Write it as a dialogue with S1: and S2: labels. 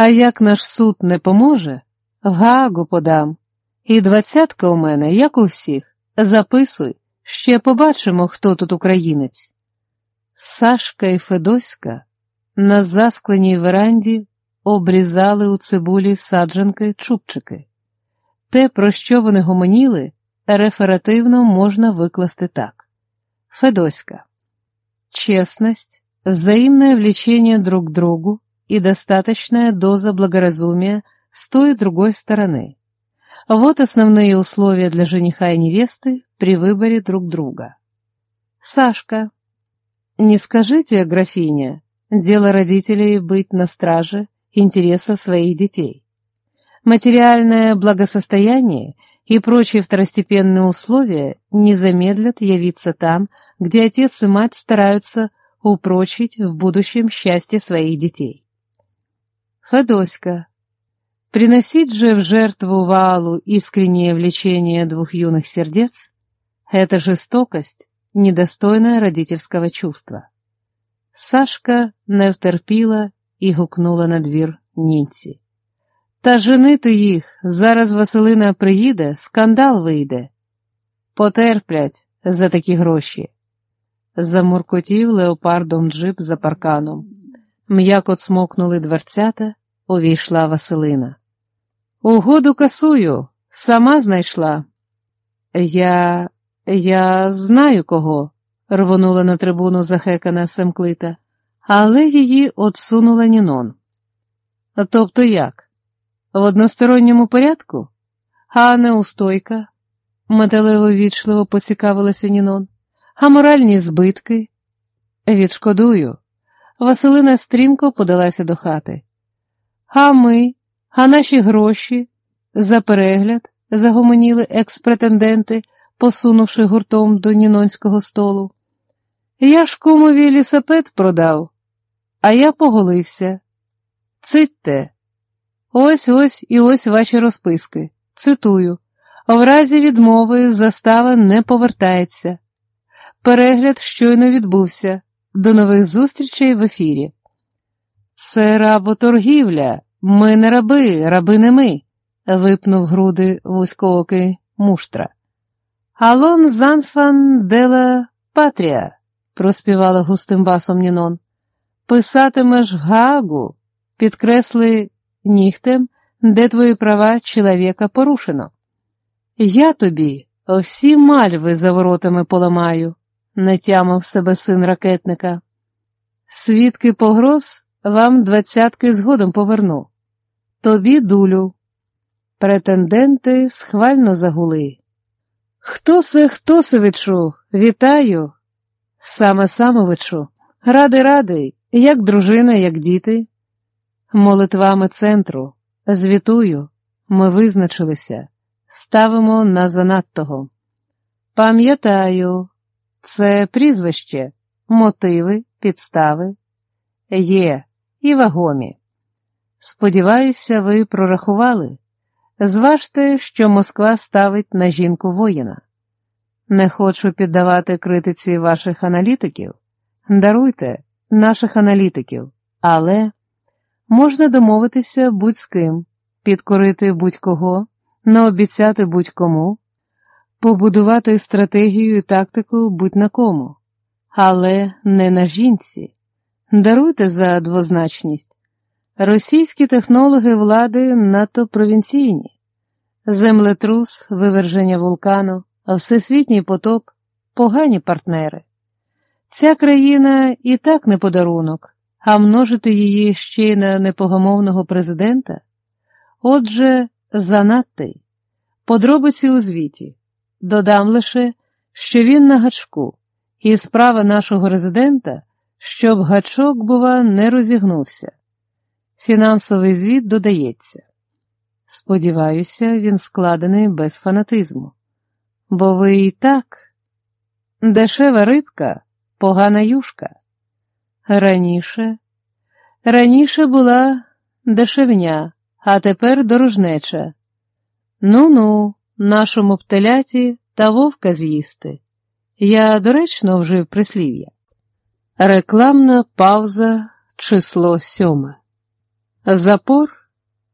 S1: А як наш суд не поможе, в Гаагу подам. І двадцятка у мене, як у всіх. Записуй, ще побачимо, хто тут українець. Сашка і Федоська на заскленій веранді обрізали у цибулі саджанки чубчики. Те, про що вони гомоніли, реферативно можна викласти так: Федоська. Честность, взаимное влечение друг другу и достаточная доза благоразумия с той и другой стороны. Вот основные условия для жениха и невесты при выборе друг друга. Сашка. Не скажите, графиня, дело родителей быть на страже интересов своих детей. Материальное благосостояние и прочие второстепенные условия не замедлят явиться там, где отец и мать стараются упрочить в будущем счастье своих детей. Федоська. Приносить же в жертву Ваалу искреннее влечение двух юных сердец — это жестокость, недостойная родительского чувства. Сашка не втерпіла і гукнула на двір нінці. Та женити їх, зараз Василина приїде, скандал вийде. Потерплять за такі гроші. Замуркотів леопардом джип за парканом. М'яко цмокнули дверцята, увійшла Василина. Угоду касую, сама знайшла. Я. я знаю кого, рвонула на трибуну захекана Семклита, але її отсунула Нінон. Тобто як? В односторонньому порядку? А неустойка? металево вічливо поцікавилася Нінон. А моральні збитки? Відшкодую. Василина стрімко подалася до хати. А ми, а наші гроші? За перегляд, загомоніли експретенденти, посунувши гуртом до нінонського столу. Я ж кумові лісапет продав, а я поголився. Цитьте. Ось ось і ось ваші розписки. Цитую. В разі відмови застава не повертається. Перегляд щойно відбувся. До нових зустрічей в ефірі. Це работоргівля. Ми не раби, раби не ми, випнув груди вузькоокий муштра. Алон Занфан дела Патрія, проспівала густим басом Нінон. Писатимеш Гагу, підкресли нігтем, де твої права чоловіка порушено. Я тобі всі мальви за воротами поламаю, натямив себе син ракетника. Свідки погроз вам двадцятки згодом поверну. Тобі дулю. Претенденти схвально загули. Хто се, хто вітаю. Саме самовичу, радий радий, як дружина, як діти. Молитвами центру, звітую, ми визначилися, ставимо на занадтого. Пам'ятаю, це прізвище, мотиви, підстави є і вагомі. Сподіваюся, ви прорахували. Зважте, що Москва ставить на жінку воїна. Не хочу піддавати критиці ваших аналітиків. Даруйте наших аналітиків, але можна домовитися будь з ким, підкорити будь-кого, наобіцяти будь-кому, побудувати стратегію і тактику будь на кому, але не на жінці. Даруйте за двозначність. Російські технологи влади надто провінційні, землетрус, виверження вулкану, всесвітній потоп, погані партнери. Ця країна і так не подарунок, а множити її ще й на непогомовного президента. Отже, занадтий. Подробиці у звіті. Додам лише, що він на гачку, і справа нашого резидента, щоб гачок, бува, не розігнувся. Фінансовий звіт додається. Сподіваюся, він складений без фанатизму. Бо ви і так дешева рибка, погана юшка. Раніше, раніше була дешевня, а тепер дорожнеча. Ну ну, нашому птеляті та вовка з'їсти. Я доречно вжив прислів'я. Рекламна пауза, число сьоме. Запор